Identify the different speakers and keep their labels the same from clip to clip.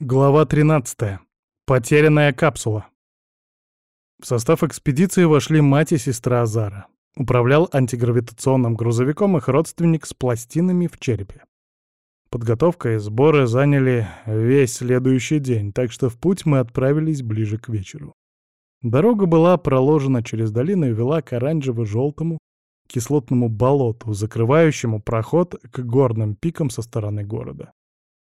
Speaker 1: Глава 13. Потерянная капсула. В состав экспедиции вошли мать и сестра Азара. Управлял антигравитационным грузовиком их родственник с пластинами в черепе. Подготовка и сборы заняли весь следующий день, так что в путь мы отправились ближе к вечеру. Дорога была проложена через долину и вела к оранжево-желтому кислотному болоту, закрывающему проход к горным пикам со стороны города.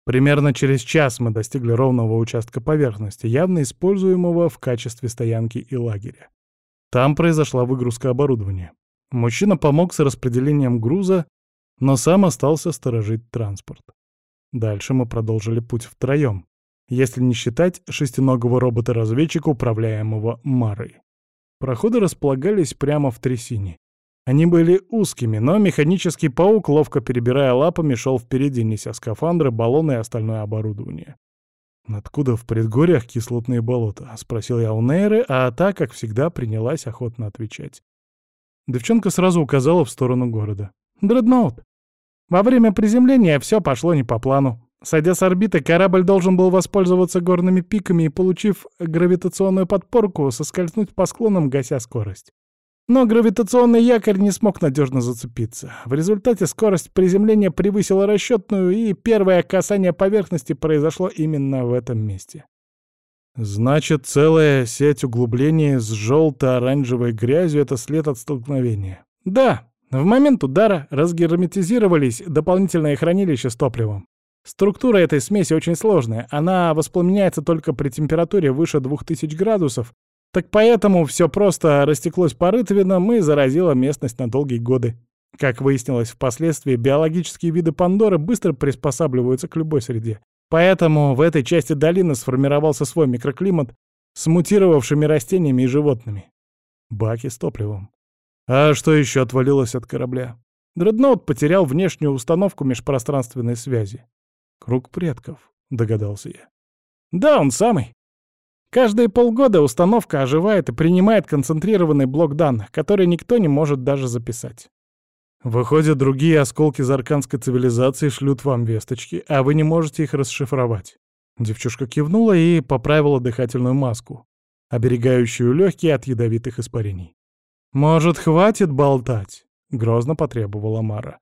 Speaker 1: Примерно через час мы достигли ровного участка поверхности, явно используемого в качестве стоянки и лагеря. Там произошла выгрузка оборудования. Мужчина помог с распределением груза, но сам остался сторожить транспорт. Дальше мы продолжили путь втроем, если не считать шестиногого робота-разведчика, управляемого Марой. Проходы располагались прямо в трясине. Они были узкими, но механический паук, ловко перебирая лапами, шел впереди, неся скафандры, баллоны и остальное оборудование. «Откуда в предгорьях кислотные болота?» — спросил я у Нейры, а та, как всегда, принялась охотно отвечать. Девчонка сразу указала в сторону города. «Дредноут. Во время приземления все пошло не по плану. Сойдя с орбиты, корабль должен был воспользоваться горными пиками и, получив гравитационную подпорку, соскользнуть по склонам, гася скорость. Но гравитационный якорь не смог надежно зацепиться. В результате скорость приземления превысила расчетную, и первое касание поверхности произошло именно в этом месте. Значит, целая сеть углублений с желто-оранжевой грязью — это след от столкновения. Да, в момент удара разгерметизировались дополнительные хранилища с топливом. Структура этой смеси очень сложная. Она воспламеняется только при температуре выше 2000 градусов, так поэтому все просто растеклось по рытвинам и заразило местность на долгие годы. Как выяснилось впоследствии, биологические виды Пандоры быстро приспосабливаются к любой среде. Поэтому в этой части долины сформировался свой микроклимат с мутировавшими растениями и животными. Баки с топливом. А что еще отвалилось от корабля? Дредноут потерял внешнюю установку межпространственной связи. «Круг предков», — догадался я. «Да, он самый. Каждые полгода установка оживает и принимает концентрированный блок данных, который никто не может даже записать. Выходят, другие осколки зарканской цивилизации шлют вам весточки, а вы не можете их расшифровать. Девчушка кивнула и поправила дыхательную маску, оберегающую легкие от ядовитых испарений. «Может, хватит болтать?» — грозно потребовала Мара.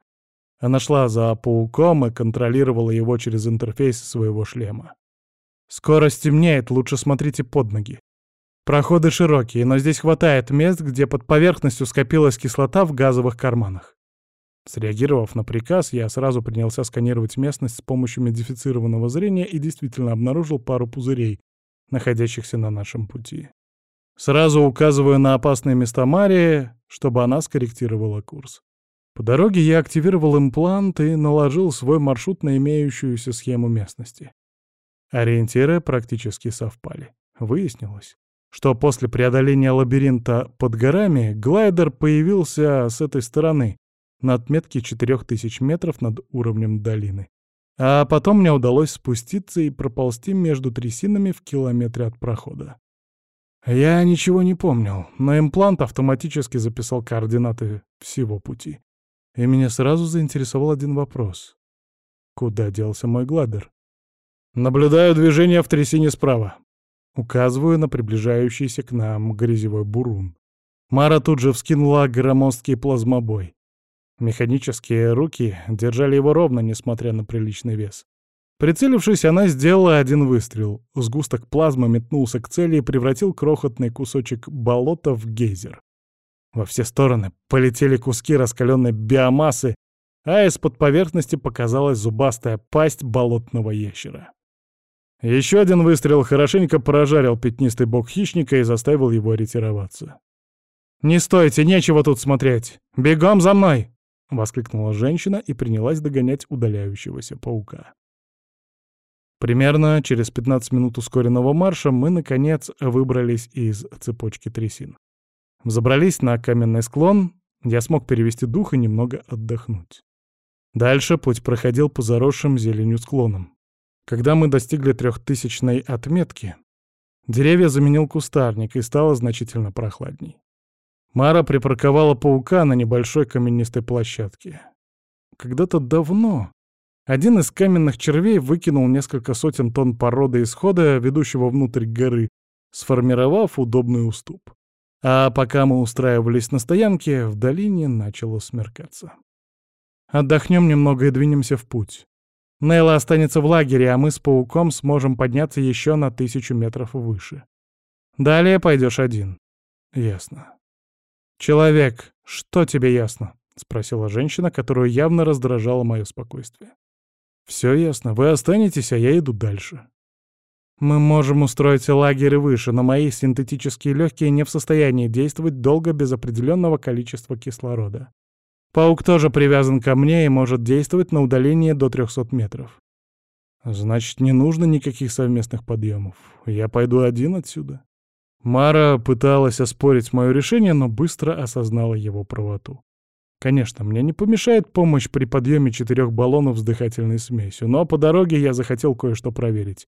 Speaker 1: Она шла за пауком и контролировала его через интерфейс своего шлема. Скоро стемнеет, лучше смотрите под ноги. Проходы широкие, но здесь хватает мест, где под поверхностью скопилась кислота в газовых карманах. Среагировав на приказ, я сразу принялся сканировать местность с помощью модифицированного зрения и действительно обнаружил пару пузырей, находящихся на нашем пути. Сразу указываю на опасные места Марии, чтобы она скорректировала курс. По дороге я активировал имплант и наложил свой маршрут на имеющуюся схему местности. Ориентиры практически совпали. Выяснилось, что после преодоления лабиринта под горами глайдер появился с этой стороны, на отметке 4000 метров над уровнем долины. А потом мне удалось спуститься и проползти между трясинами в километре от прохода. Я ничего не помнил, но имплант автоматически записал координаты всего пути. И меня сразу заинтересовал один вопрос. Куда делся мой гладер? Наблюдаю движение в трясине справа. Указываю на приближающийся к нам грязевой бурун. Мара тут же вскинула громоздкий плазмобой. Механические руки держали его ровно, несмотря на приличный вес. Прицелившись, она сделала один выстрел. Сгусток плазмы метнулся к цели и превратил крохотный кусочек болота в гейзер. Во все стороны полетели куски раскаленной биомассы, а из-под поверхности показалась зубастая пасть болотного ящера. Еще один выстрел хорошенько прожарил пятнистый бок хищника и заставил его ретироваться. «Не стойте, нечего тут смотреть! Бегом за мной!» — воскликнула женщина и принялась догонять удаляющегося паука. Примерно через 15 минут ускоренного марша мы, наконец, выбрались из цепочки трясин. Взобрались на каменный склон, я смог перевести дух и немного отдохнуть. Дальше путь проходил по заросшим зеленью склонам. Когда мы достигли трехтысячной отметки, деревья заменил кустарник и стало значительно прохладней. Мара припарковала паука на небольшой каменистой площадке. Когда-то давно Один из каменных червей выкинул несколько сотен тонн породы исхода, ведущего внутрь горы, сформировав удобный уступ. А пока мы устраивались на стоянке, в долине начало смеркаться. Отдохнем немного и двинемся в путь. Нейла останется в лагере, а мы с пауком сможем подняться еще на тысячу метров выше. Далее пойдешь один. Ясно. Человек, что тебе ясно? Спросила женщина, которую явно раздражало мое спокойствие. Все ясно, вы останетесь, а я иду дальше. Мы можем устроить лагерь выше, но мои синтетические легкие не в состоянии действовать долго без определенного количества кислорода. Паук тоже привязан ко мне и может действовать на удалении до 300 метров. Значит, не нужно никаких совместных подъемов. Я пойду один отсюда. Мара пыталась оспорить мое решение, но быстро осознала его правоту. Конечно, мне не помешает помощь при подъеме четырех баллонов с дыхательной смесью, но по дороге я захотел кое-что проверить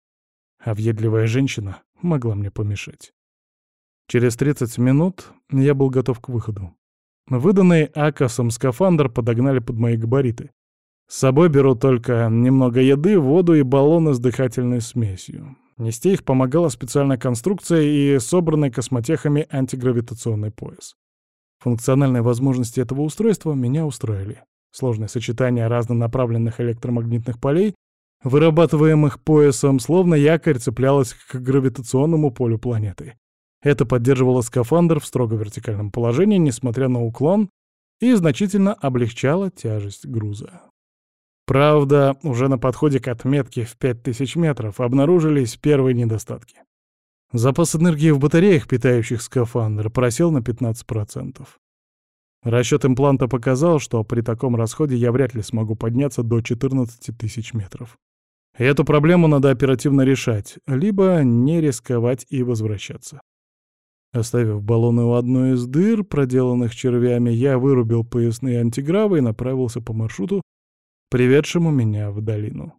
Speaker 1: а въедливая женщина могла мне помешать. Через 30 минут я был готов к выходу. Выданный Акосом скафандр подогнали под мои габариты. С собой беру только немного еды, воду и баллоны с дыхательной смесью. Нести их помогала специальная конструкция и собранный космотехами антигравитационный пояс. Функциональные возможности этого устройства меня устроили. Сложное сочетание разнонаправленных электромагнитных полей вырабатываемых поясом, словно якорь цеплялась к гравитационному полю планеты. Это поддерживало скафандр в строго вертикальном положении, несмотря на уклон, и значительно облегчало тяжесть груза. Правда, уже на подходе к отметке в 5000 метров обнаружились первые недостатки. Запас энергии в батареях, питающих скафандр, просел на 15%. Расчет импланта показал, что при таком расходе я вряд ли смогу подняться до 14 тысяч метров. И эту проблему надо оперативно решать, либо не рисковать и возвращаться. Оставив баллоны у одной из дыр, проделанных червями, я вырубил поясные антигравы и направился по маршруту, приведшему меня в долину.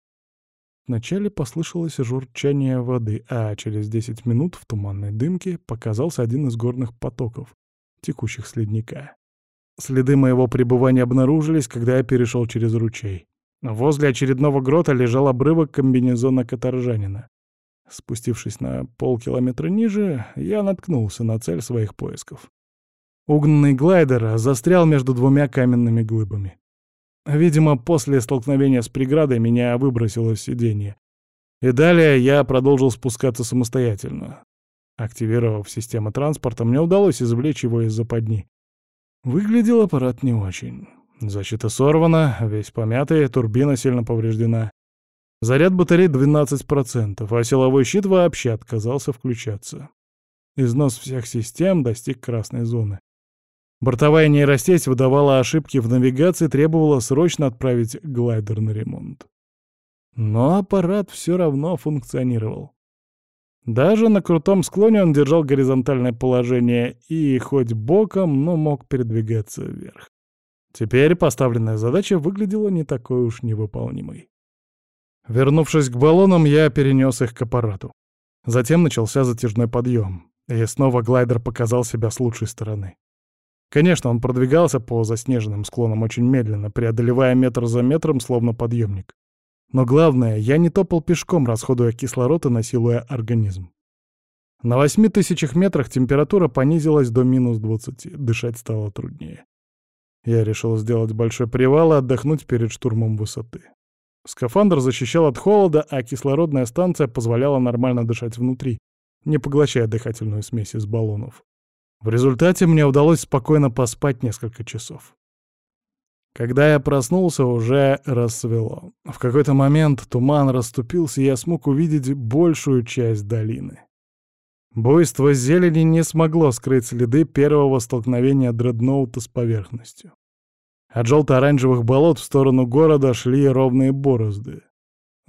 Speaker 1: Вначале послышалось журчание воды, а через 10 минут в туманной дымке показался один из горных потоков, текущих с ледника. Следы моего пребывания обнаружились, когда я перешел через ручей. Возле очередного грота лежал обрывок комбинезона каторжанина. Спустившись на полкилометра ниже, я наткнулся на цель своих поисков. Угнанный глайдер застрял между двумя каменными глыбами. Видимо, после столкновения с преградой меня выбросило с сиденья. И далее я продолжил спускаться самостоятельно. Активировав систему транспорта, мне удалось извлечь его из западни. Выглядел аппарат не очень. Защита сорвана, весь помятый, турбина сильно повреждена. Заряд батареи 12%, а силовой щит вообще отказался включаться. Износ всех систем достиг красной зоны. Бортовая нейросеть выдавала ошибки в навигации, требовала срочно отправить глайдер на ремонт. Но аппарат все равно функционировал. Даже на крутом склоне он держал горизонтальное положение и хоть боком, но мог передвигаться вверх. Теперь поставленная задача выглядела не такой уж невыполнимой. Вернувшись к баллонам, я перенес их к аппарату. Затем начался затяжной подъем, и снова глайдер показал себя с лучшей стороны. Конечно, он продвигался по заснеженным склонам очень медленно, преодолевая метр за метром, словно подъемник. Но главное, я не топал пешком, расходуя кислород и насилуя организм. На восьми тысячах метрах температура понизилась до минус двадцати, дышать стало труднее. Я решил сделать большой привал и отдохнуть перед штурмом высоты. Скафандр защищал от холода, а кислородная станция позволяла нормально дышать внутри, не поглощая дыхательную смесь из баллонов. В результате мне удалось спокойно поспать несколько часов. Когда я проснулся, уже рассвело. В какой-то момент туман расступился, и я смог увидеть большую часть долины. Буйство зелени не смогло скрыть следы первого столкновения дредноута с поверхностью. От желто-оранжевых болот в сторону города шли ровные борозды.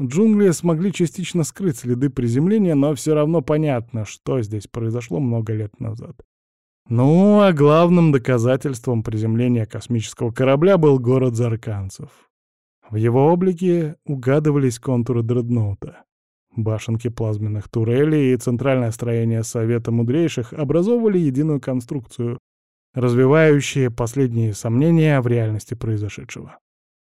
Speaker 1: Джунгли смогли частично скрыть следы приземления, но все равно понятно, что здесь произошло много лет назад. Ну, а главным доказательством приземления космического корабля был город Зарканцев. В его облике угадывались контуры дредноута. Башенки плазменных турелей и центральное строение Совета Мудрейших образовывали единую конструкцию, развивающие последние сомнения в реальности произошедшего.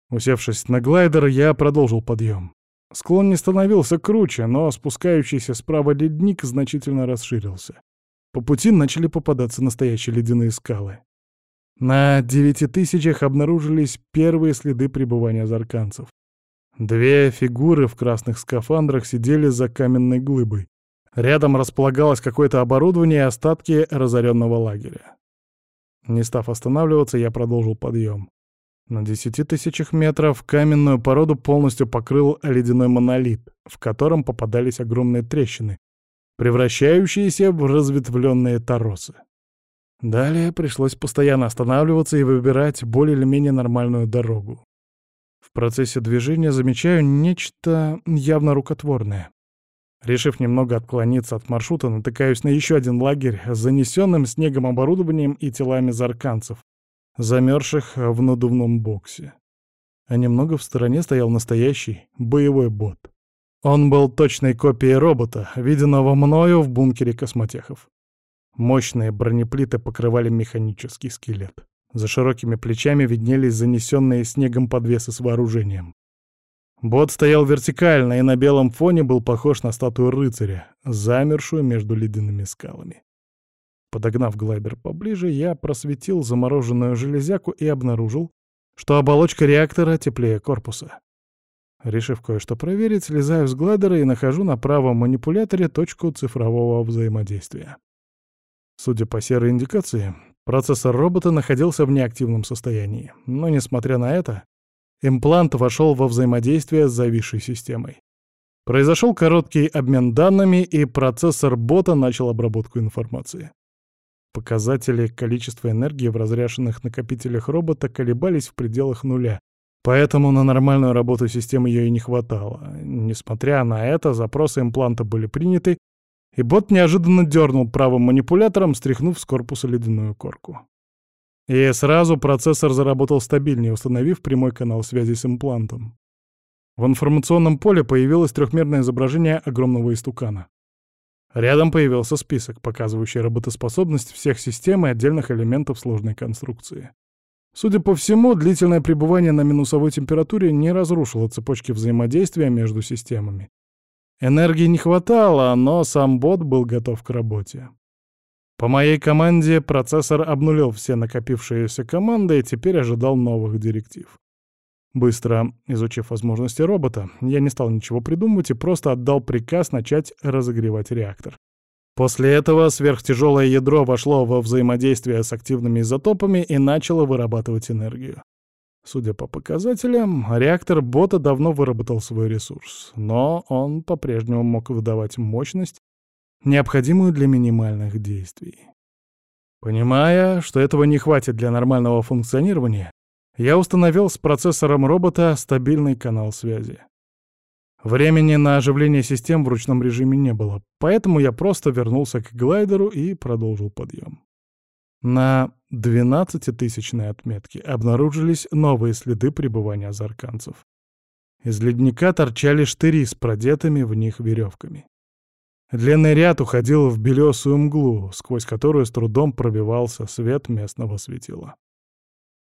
Speaker 1: Усевшись на глайдер, я продолжил подъем. Склон не становился круче, но спускающийся справа ледник значительно расширился. По пути начали попадаться настоящие ледяные скалы. На девяти тысячах обнаружились первые следы пребывания зарканцев. Две фигуры в красных скафандрах сидели за каменной глыбой. Рядом располагалось какое-то оборудование и остатки разоренного лагеря. Не став останавливаться, я продолжил подъем. На десяти тысячах метров каменную породу полностью покрыл ледяной монолит, в котором попадались огромные трещины, превращающиеся в разветвленные торосы. Далее пришлось постоянно останавливаться и выбирать более или менее нормальную дорогу. В процессе движения замечаю нечто явно рукотворное. Решив немного отклониться от маршрута, натыкаюсь на еще один лагерь с занесенным снегом оборудованием и телами зарканцев, замерзших в надувном боксе. А немного в стороне стоял настоящий боевой бот. Он был точной копией робота, виденного мною в бункере космотехов. Мощные бронеплиты покрывали механический скелет. За широкими плечами виднелись занесенные снегом подвесы с вооружением. Бот стоял вертикально и на белом фоне был похож на статую рыцаря, замершую между ледяными скалами. Подогнав глайдер поближе, я просветил замороженную железяку и обнаружил, что оболочка реактора теплее корпуса. Решив кое-что проверить, слезаю с глайдера и нахожу на правом манипуляторе точку цифрового взаимодействия. Судя по серой индикации, процессор робота находился в неактивном состоянии, но, несмотря на это, имплант вошел во взаимодействие с зависшей системой. Произошел короткий обмен данными, и процессор бота начал обработку информации. Показатели количества энергии в разряженных накопителях робота колебались в пределах нуля, поэтому на нормальную работу системы ее и не хватало. Несмотря на это, запросы импланта были приняты, и бот неожиданно дернул правым манипулятором, стряхнув с корпуса ледяную корку. И сразу процессор заработал стабильнее, установив прямой канал связи с имплантом. В информационном поле появилось трехмерное изображение огромного истукана. Рядом появился список, показывающий работоспособность всех систем и отдельных элементов сложной конструкции. Судя по всему, длительное пребывание на минусовой температуре не разрушило цепочки взаимодействия между системами. Энергии не хватало, но сам бот был готов к работе. По моей команде процессор обнулил все накопившиеся команды и теперь ожидал новых директив. Быстро изучив возможности робота, я не стал ничего придумывать и просто отдал приказ начать разогревать реактор. После этого сверхтяжелое ядро вошло во взаимодействие с активными изотопами и начало вырабатывать энергию. Судя по показателям, реактор бота давно выработал свой ресурс, но он по-прежнему мог выдавать мощность, необходимую для минимальных действий. Понимая, что этого не хватит для нормального функционирования, я установил с процессором робота стабильный канал связи. Времени на оживление систем в ручном режиме не было, поэтому я просто вернулся к глайдеру и продолжил подъем. На 12-тысячной отметке обнаружились новые следы пребывания зарканцев. Из ледника торчали штыри с продетыми в них веревками. Длинный ряд уходил в белесую мглу, сквозь которую с трудом пробивался свет местного светила.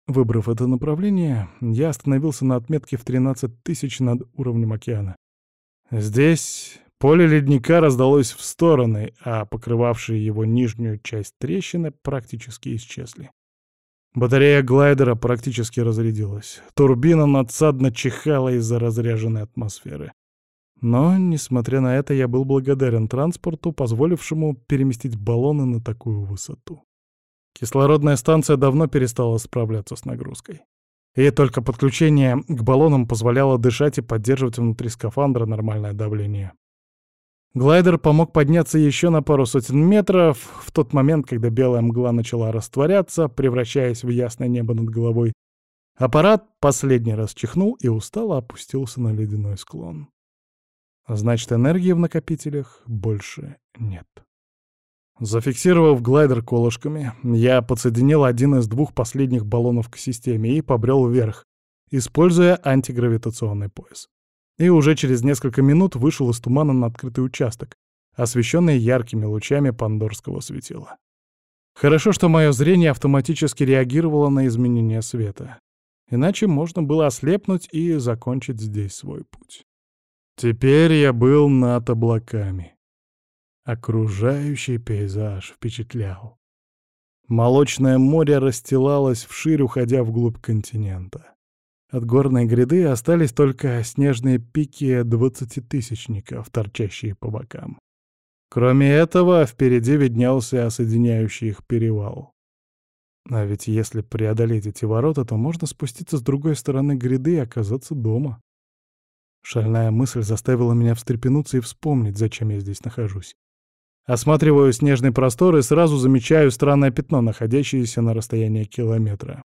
Speaker 1: Выбрав это направление, я остановился на отметке в 13 тысяч над уровнем океана. Здесь поле ледника раздалось в стороны, а покрывавшие его нижнюю часть трещины практически исчезли. Батарея глайдера практически разрядилась. Турбина надсадно чихала из-за разряженной атмосферы. Но, несмотря на это, я был благодарен транспорту, позволившему переместить баллоны на такую высоту. Кислородная станция давно перестала справляться с нагрузкой. И только подключение к баллонам позволяло дышать и поддерживать внутри скафандра нормальное давление. Глайдер помог подняться еще на пару сотен метров в тот момент, когда белая мгла начала растворяться, превращаясь в ясное небо над головой. Аппарат последний раз чихнул и устало опустился на ледяной склон. Значит, энергии в накопителях больше нет. Зафиксировав глайдер колышками, я подсоединил один из двух последних баллонов к системе и побрел вверх, используя антигравитационный пояс. И уже через несколько минут вышел из тумана на открытый участок, освещенный яркими лучами пандорского светила. Хорошо, что мое зрение автоматически реагировало на изменение света. Иначе можно было ослепнуть и закончить здесь свой путь. Теперь я был над облаками. Окружающий пейзаж впечатлял. Молочное море расстилалось вширь, уходя вглубь континента. От горной гряды остались только снежные пики двадцатитысячников, торчащие по бокам. Кроме этого, впереди виднелся соединяющий их перевал. А ведь если преодолеть эти ворота, то можно спуститься с другой стороны гряды и оказаться дома. Шальная мысль заставила меня встрепенуться и вспомнить, зачем я здесь нахожусь. Осматриваю снежный простор и сразу замечаю странное пятно, находящееся на расстоянии километра.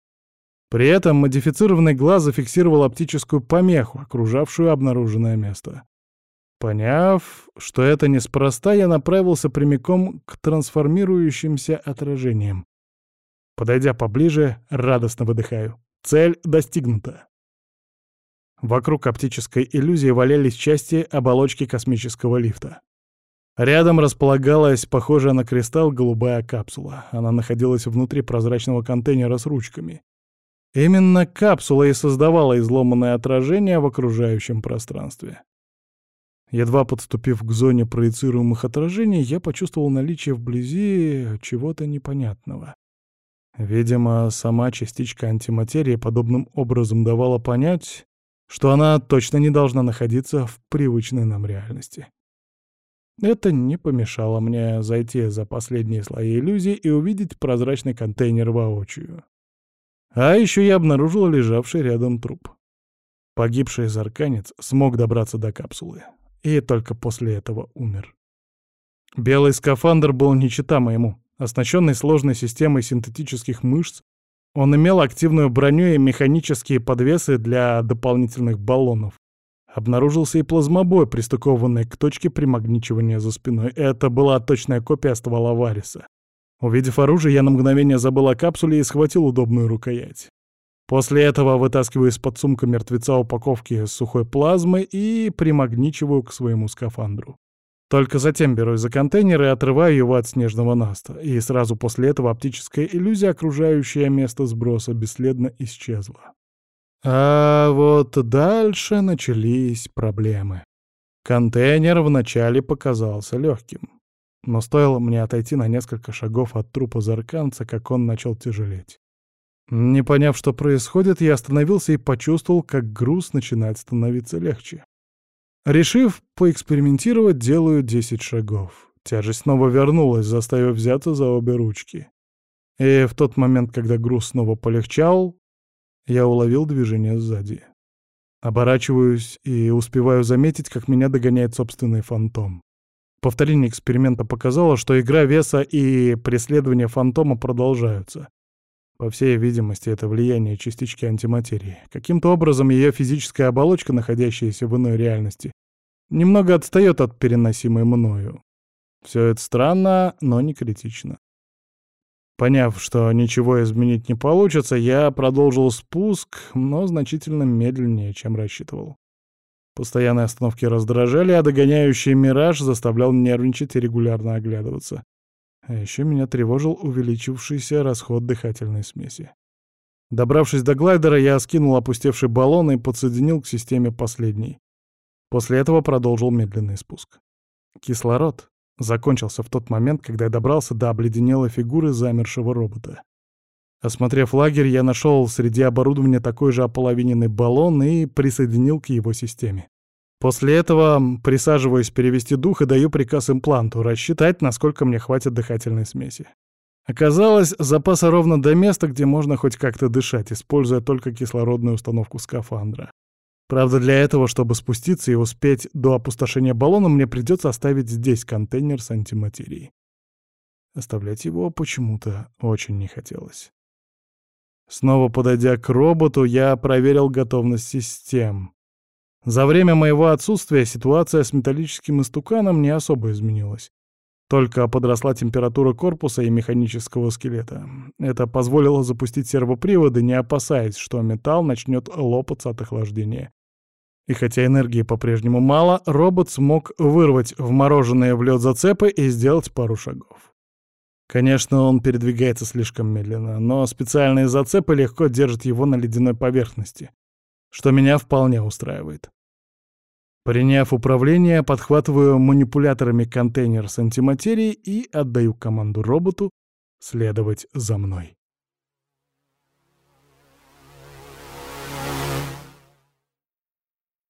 Speaker 1: При этом модифицированный глаз зафиксировал оптическую помеху, окружавшую обнаруженное место. Поняв, что это неспроста, я направился прямиком к трансформирующимся отражениям. Подойдя поближе, радостно выдыхаю. Цель достигнута. Вокруг оптической иллюзии валялись части оболочки космического лифта. Рядом располагалась похожая на кристалл голубая капсула. Она находилась внутри прозрачного контейнера с ручками. Именно капсула и создавала изломанное отражение в окружающем пространстве. Едва подступив к зоне проецируемых отражений, я почувствовал наличие вблизи чего-то непонятного. Видимо, сама частичка антиматерии подобным образом давала понять, что она точно не должна находиться в привычной нам реальности. Это не помешало мне зайти за последние слои иллюзий и увидеть прозрачный контейнер воочию. А еще я обнаружил лежавший рядом труп. Погибший зарканец смог добраться до капсулы и только после этого умер. Белый скафандр был не чита моему. Оснащенный сложной системой синтетических мышц, он имел активную броню и механические подвесы для дополнительных баллонов. Обнаружился и плазмобой, пристыкованный к точке примагничивания за спиной. Это была точная копия ствола Вариса. Увидев оружие, я на мгновение забыл о капсуле и схватил удобную рукоять. После этого вытаскиваю из-под сумка мертвеца упаковки сухой плазмы и примагничиваю к своему скафандру. Только затем берусь за контейнер и отрываю его от снежного наста, и сразу после этого оптическая иллюзия, окружающая место сброса, бесследно исчезла. А вот дальше начались проблемы. Контейнер вначале показался легким, но стоило мне отойти на несколько шагов от трупа зарканца, как он начал тяжелеть. Не поняв, что происходит, я остановился и почувствовал, как груз начинает становиться легче. Решив поэкспериментировать, делаю 10 шагов. Тяжесть снова вернулась, заставив взяться за обе ручки. И в тот момент, когда груз снова полегчал, я уловил движение сзади. Оборачиваюсь и успеваю заметить, как меня догоняет собственный фантом. Повторение эксперимента показало, что игра веса и преследование фантома продолжаются. По всей видимости, это влияние частички антиматерии. Каким-то образом ее физическая оболочка, находящаяся в иной реальности, немного отстает от переносимой мною. Все это странно, но не критично. Поняв, что ничего изменить не получится, я продолжил спуск, но значительно медленнее, чем рассчитывал. Постоянные остановки раздражали, а догоняющий мираж заставлял нервничать и регулярно оглядываться. А еще меня тревожил увеличившийся расход дыхательной смеси. Добравшись до глайдера, я скинул опустевший баллон и подсоединил к системе последний. После этого продолжил медленный спуск. Кислород закончился в тот момент, когда я добрался до обледенелой фигуры замершего робота. Осмотрев лагерь, я нашел среди оборудования такой же ополовиненный баллон и присоединил к его системе. После этого присаживаюсь перевести дух и даю приказ импланту рассчитать, насколько мне хватит дыхательной смеси. Оказалось, запаса ровно до места, где можно хоть как-то дышать, используя только кислородную установку скафандра. Правда, для этого, чтобы спуститься и успеть до опустошения баллона, мне придется оставить здесь контейнер с антиматерией. Оставлять его почему-то очень не хотелось. Снова подойдя к роботу, я проверил готовность систем. За время моего отсутствия ситуация с металлическим истуканом не особо изменилась. Только подросла температура корпуса и механического скелета. Это позволило запустить сервоприводы, не опасаясь, что металл начнет лопаться от охлаждения. И хотя энергии по-прежнему мало, робот смог вырвать вмороженные в лед зацепы и сделать пару шагов. Конечно, он передвигается слишком медленно, но специальные зацепы легко держат его на ледяной поверхности, что меня вполне устраивает. Приняв управление, подхватываю манипуляторами контейнер с антиматерией и отдаю команду роботу следовать за мной.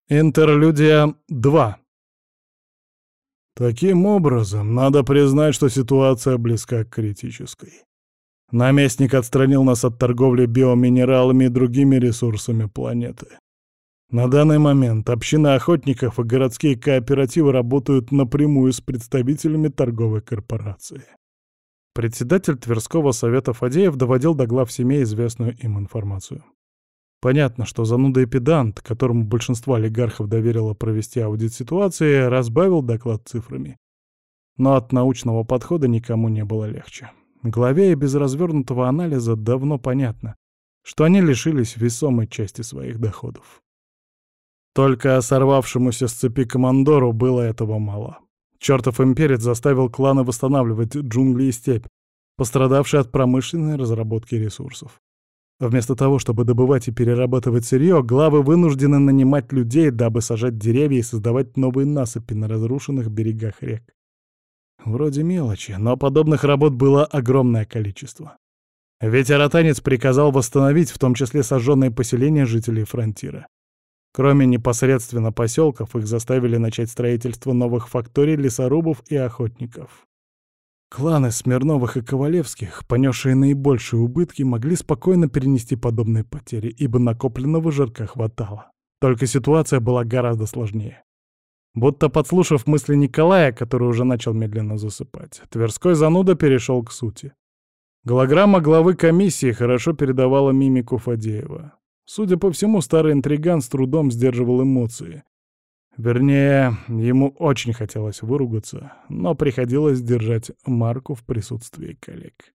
Speaker 1: Интерлюдия 2 Таким образом, надо признать, что ситуация близка к критической. Наместник отстранил нас от торговли биоминералами и другими ресурсами планеты. На данный момент община охотников и городские кооперативы работают напрямую с представителями торговой корпорации. Председатель Тверского совета Фадеев доводил до глав семей известную им информацию. Понятно, что зануда и педант, которому большинство олигархов доверило провести аудит ситуации, разбавил доклад цифрами. Но от научного подхода никому не было легче. Главе и без развернутого анализа давно понятно, что они лишились весомой части своих доходов. Только сорвавшемуся с цепи командору было этого мало. Чертов имперец заставил кланы восстанавливать джунгли и степь, пострадавшие от промышленной разработки ресурсов. Вместо того, чтобы добывать и перерабатывать сырье, главы вынуждены нанимать людей, дабы сажать деревья и создавать новые насыпи на разрушенных берегах рек. Вроде мелочи, но подобных работ было огромное количество. Ведь аратанец приказал восстановить в том числе сожженные поселения жителей фронтира. Кроме непосредственно поселков, их заставили начать строительство новых факторий лесорубов и охотников. Кланы Смирновых и Ковалевских, понесшие наибольшие убытки, могли спокойно перенести подобные потери, ибо накопленного жирка хватало. Только ситуация была гораздо сложнее. Будто подслушав мысли Николая, который уже начал медленно засыпать, Тверской зануда перешел к сути. Голограмма главы комиссии хорошо передавала мимику Фадеева. Судя по всему, старый интриган с трудом сдерживал эмоции. Вернее, ему очень хотелось выругаться, но приходилось держать марку в присутствии коллег.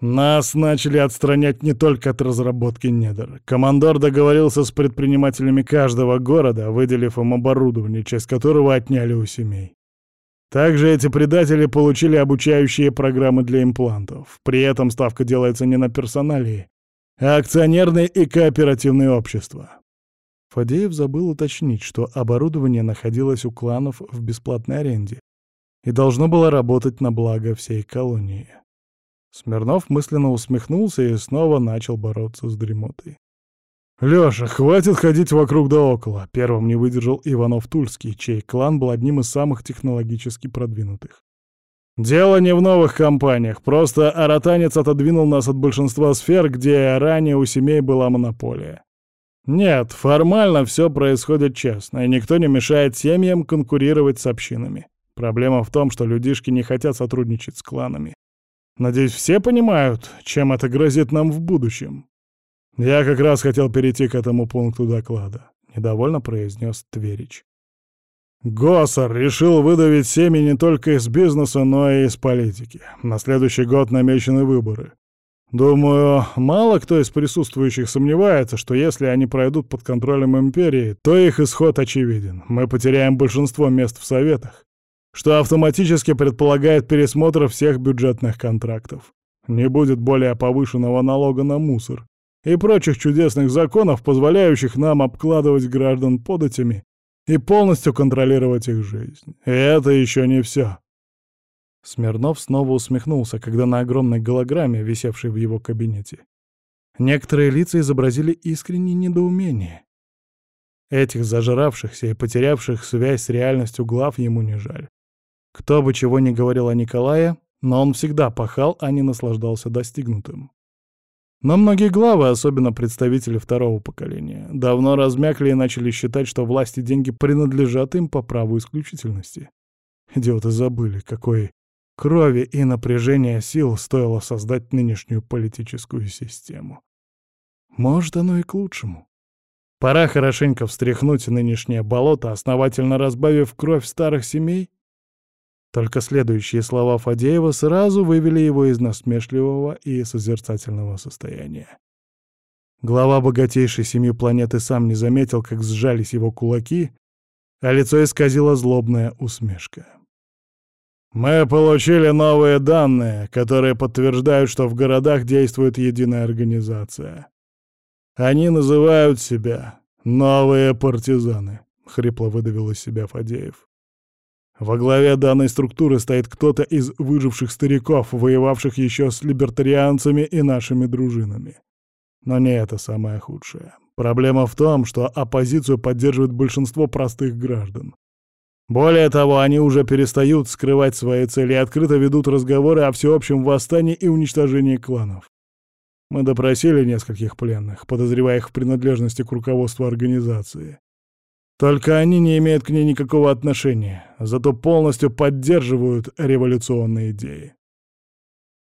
Speaker 1: Нас начали отстранять не только от разработки недр. Командор договорился с предпринимателями каждого города, выделив им оборудование, часть которого отняли у семей. Также эти предатели получили обучающие программы для имплантов. При этом ставка делается не на персоналии, а акционерные и кооперативные общества. Фадеев забыл уточнить, что оборудование находилось у кланов в бесплатной аренде и должно было работать на благо всей колонии. Смирнов мысленно усмехнулся и снова начал бороться с дремотой. «Лёша, хватит ходить вокруг да около!» Первым не выдержал Иванов Тульский, чей клан был одним из самых технологически продвинутых. Дело не в новых компаниях, просто аратанец отодвинул нас от большинства сфер, где ранее у семей была монополия. Нет, формально все происходит честно, и никто не мешает семьям конкурировать с общинами. Проблема в том, что людишки не хотят сотрудничать с кланами. Надеюсь, все понимают, чем это грозит нам в будущем. Я как раз хотел перейти к этому пункту доклада, недовольно произнес Тверич. Госсер решил выдавить семьи не только из бизнеса, но и из политики. На следующий год намечены выборы. Думаю, мало кто из присутствующих сомневается, что если они пройдут под контролем империи, то их исход очевиден. Мы потеряем большинство мест в советах, что автоматически предполагает пересмотр всех бюджетных контрактов. Не будет более повышенного налога на мусор и прочих чудесных законов, позволяющих нам обкладывать граждан податями и полностью контролировать их жизнь. И это еще не все. Смирнов снова усмехнулся, когда на огромной голограмме, висевшей в его кабинете, некоторые лица изобразили искреннее недоумение. Этих зажравшихся и потерявших связь с реальностью глав ему не жаль. Кто бы чего ни говорил о Николае, но он всегда пахал, а не наслаждался достигнутым. Но многие главы, особенно представители второго поколения, давно размякли и начали считать, что власть и деньги принадлежат им по праву исключительности. Идиоты забыли, какой крови и напряжения сил стоило создать нынешнюю политическую систему. Может, оно и к лучшему. Пора хорошенько встряхнуть нынешнее болото, основательно разбавив кровь старых семей только следующие слова Фадеева сразу вывели его из насмешливого и созерцательного состояния. Глава богатейшей семьи планеты сам не заметил, как сжались его кулаки, а лицо исказила злобная усмешка. Мы получили новые данные, которые подтверждают, что в городах действует единая организация. Они называют себя «новые партизаны», — хрипло выдавил из себя Фадеев. Во главе данной структуры стоит кто-то из выживших стариков, воевавших еще с либертарианцами и нашими дружинами. Но не это самое худшее. Проблема в том, что оппозицию поддерживает большинство простых граждан. Более того, они уже перестают скрывать свои цели и открыто ведут разговоры о всеобщем восстании и уничтожении кланов. Мы допросили нескольких пленных, подозревая их в принадлежности к руководству организации. Только они не имеют к ней никакого отношения, зато полностью поддерживают революционные идеи.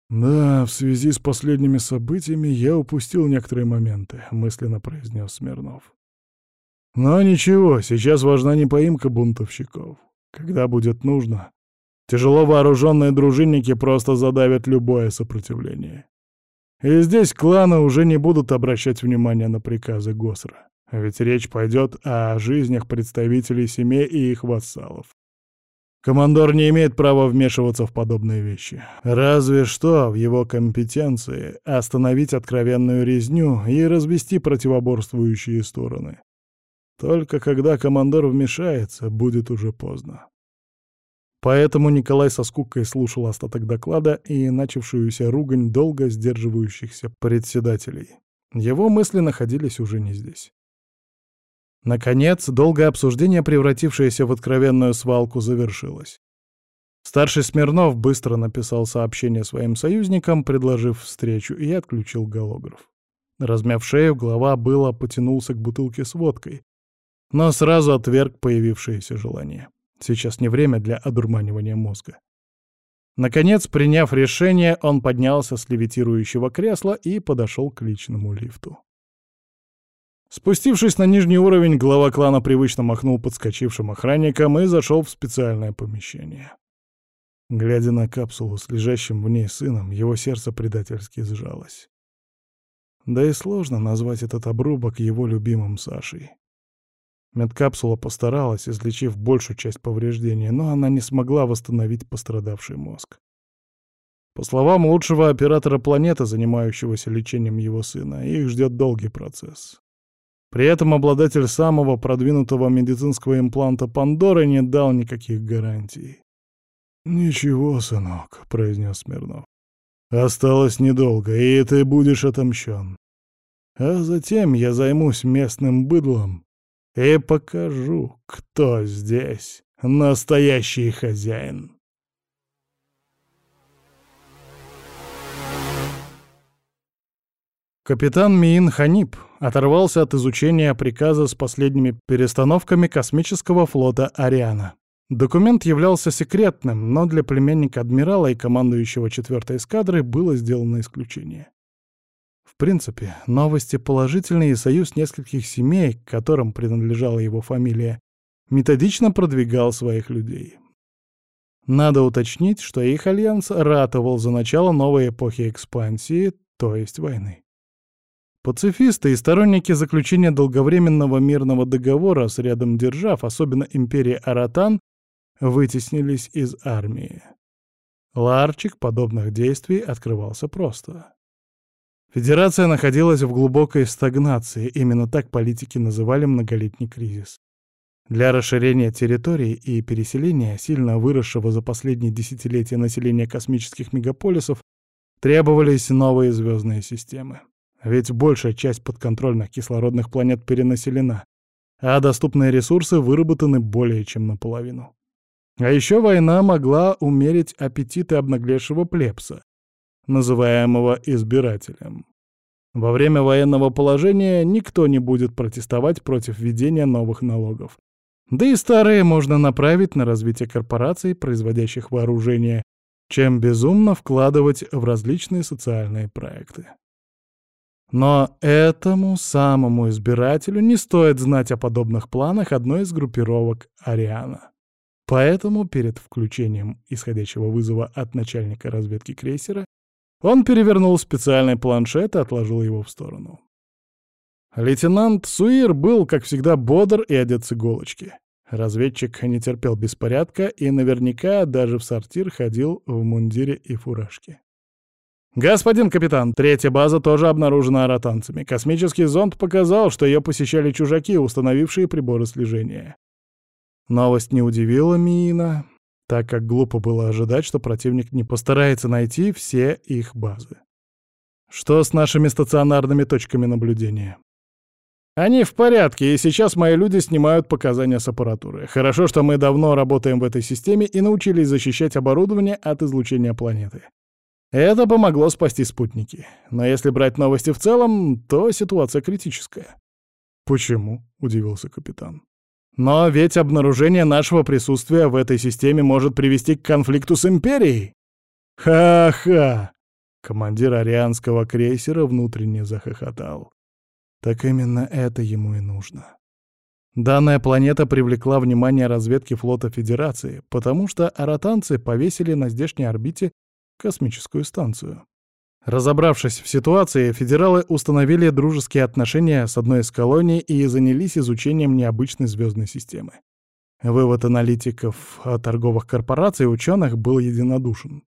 Speaker 1: «Да, в связи с последними событиями я упустил некоторые моменты», — мысленно произнес Смирнов. «Но ничего, сейчас важна не поимка бунтовщиков. Когда будет нужно, тяжело вооруженные дружинники просто задавят любое сопротивление. И здесь кланы уже не будут обращать внимания на приказы Госра. Ведь речь пойдет о жизнях представителей семей и их вассалов. Командор не имеет права вмешиваться в подобные вещи. Разве что в его компетенции остановить откровенную резню и развести противоборствующие стороны. Только когда командор вмешается, будет уже поздно. Поэтому Николай со скукой слушал остаток доклада и начавшуюся ругань долго сдерживающихся председателей. Его мысли находились уже не здесь. Наконец, долгое обсуждение, превратившееся в откровенную свалку, завершилось. Старший Смирнов быстро написал сообщение своим союзникам, предложив встречу, и отключил голограф. Размяв шею, глава было потянулся к бутылке с водкой, но сразу отверг появившееся желание. Сейчас не время для одурманивания мозга. Наконец, приняв решение, он поднялся с левитирующего кресла и подошел к личному лифту. Спустившись на нижний уровень, глава клана привычно махнул подскочившим охранникам и зашел в специальное помещение. Глядя на капсулу с лежащим в ней сыном, его сердце предательски сжалось. Да и сложно назвать этот обрубок его любимым Сашей. Медкапсула постаралась, излечив большую часть повреждений, но она не смогла восстановить пострадавший мозг. По словам лучшего оператора планеты, занимающегося лечением его сына, их ждет долгий процесс. При этом обладатель самого продвинутого медицинского импланта Пандоры не дал никаких гарантий. «Ничего, сынок», — произнес Смирнов. «Осталось недолго, и ты будешь отомщен. А затем я займусь местным быдлом и покажу, кто здесь настоящий хозяин». Капитан Миин Ханип оторвался от изучения приказа с последними перестановками космического флота «Ариана». Документ являлся секретным, но для племянника адмирала и командующего 4-й эскадры было сделано исключение. В принципе, новости положительные, и союз нескольких семей, к которым принадлежала его фамилия, методично продвигал своих людей. Надо уточнить, что их альянс ратовал за начало новой эпохи экспансии, то есть войны. Пацифисты и сторонники заключения долговременного мирного договора с рядом держав, особенно империи Аратан, вытеснились из армии. Ларчик подобных действий открывался просто. Федерация находилась в глубокой стагнации, именно так политики называли многолетний кризис. Для расширения территорий и переселения сильно выросшего за последние десятилетия населения космических мегаполисов требовались новые звездные системы. Ведь большая часть подконтрольных кислородных планет перенаселена, а доступные ресурсы выработаны более чем наполовину. А еще война могла умерить аппетиты обнаглевшего плебса, называемого избирателем. Во время военного положения никто не будет протестовать против введения новых налогов. Да и старые можно направить на развитие корпораций, производящих вооружение, чем безумно вкладывать в различные социальные проекты. Но этому самому избирателю не стоит знать о подобных планах одной из группировок Ариана. Поэтому перед включением исходящего вызова от начальника разведки крейсера он перевернул специальный планшет и отложил его в сторону. Лейтенант Суир был, как всегда, бодр и одет с иголочки. Разведчик не терпел беспорядка и наверняка даже в сортир ходил в мундире и фуражке. «Господин капитан, третья база тоже обнаружена аратанцами. Космический зонд показал, что ее посещали чужаки, установившие приборы слежения». Новость не удивила Миина, так как глупо было ожидать, что противник не постарается найти все их базы. Что с нашими стационарными точками наблюдения? Они в порядке, и сейчас мои люди снимают показания с аппаратуры. Хорошо, что мы давно работаем в этой системе и научились защищать оборудование от излучения планеты. Это помогло спасти спутники. Но если брать новости в целом, то ситуация критическая. «Почему?» — удивился капитан. «Но ведь обнаружение нашего присутствия в этой системе может привести к конфликту с Империей!» «Ха-ха!» Командир арианского крейсера внутренне захохотал. Так именно это ему и нужно. Данная планета привлекла внимание разведки флота Федерации, потому что аратанцы повесили на здешней орбите космическую станцию. Разобравшись в ситуации, федералы установили дружеские отношения с одной из колоний и занялись изучением необычной звездной системы. Вывод аналитиков торговых корпораций и ученых был единодушен.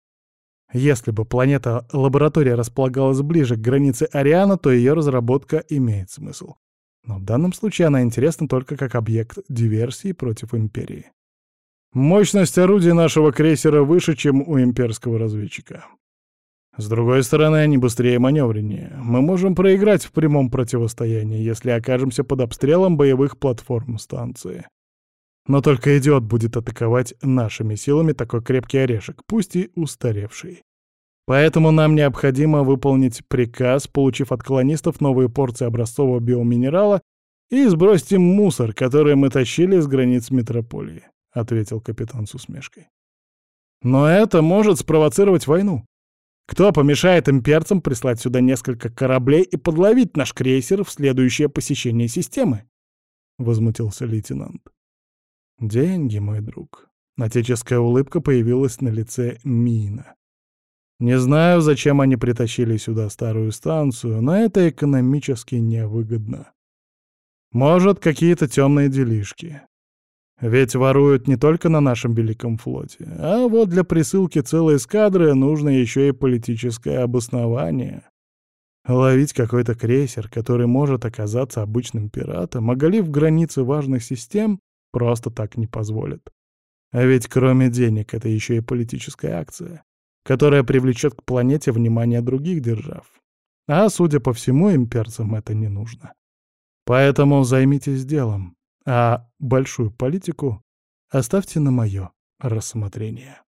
Speaker 1: Если бы планета-лаборатория располагалась ближе к границе Ариана, то ее разработка имеет смысл. Но в данном случае она интересна только как объект диверсии против Империи. Мощность орудий нашего крейсера выше, чем у имперского разведчика. С другой стороны, они быстрее и маневреннее. Мы можем проиграть в прямом противостоянии, если окажемся под обстрелом боевых платформ станции. Но только идиот будет атаковать нашими силами такой крепкий орешек, пусть и устаревший. Поэтому нам необходимо выполнить приказ, получив от колонистов новые порции образцового биоминерала и сбросить им мусор, который мы тащили с границ метрополии», — ответил капитан с усмешкой. «Но это может спровоцировать войну. Кто помешает имперцам прислать сюда несколько кораблей и подловить наш крейсер в следующее посещение системы?» — возмутился лейтенант. Деньги, мой друг. Отеческая улыбка появилась на лице Мина. Не знаю, зачем они притащили сюда старую станцию, но это экономически невыгодно. Может, какие-то темные делишки. Ведь воруют не только на нашем великом флоте, а вот для присылки целой эскадры нужно еще и политическое обоснование. Ловить какой-то крейсер, который может оказаться обычным пиратом, оголив границы важных систем, просто так не позволят. А ведь кроме денег это еще и политическая акция, которая привлечет к планете внимание других держав. А, судя по всему, имперцам это не нужно. Поэтому займитесь делом, а большую политику оставьте на мое рассмотрение.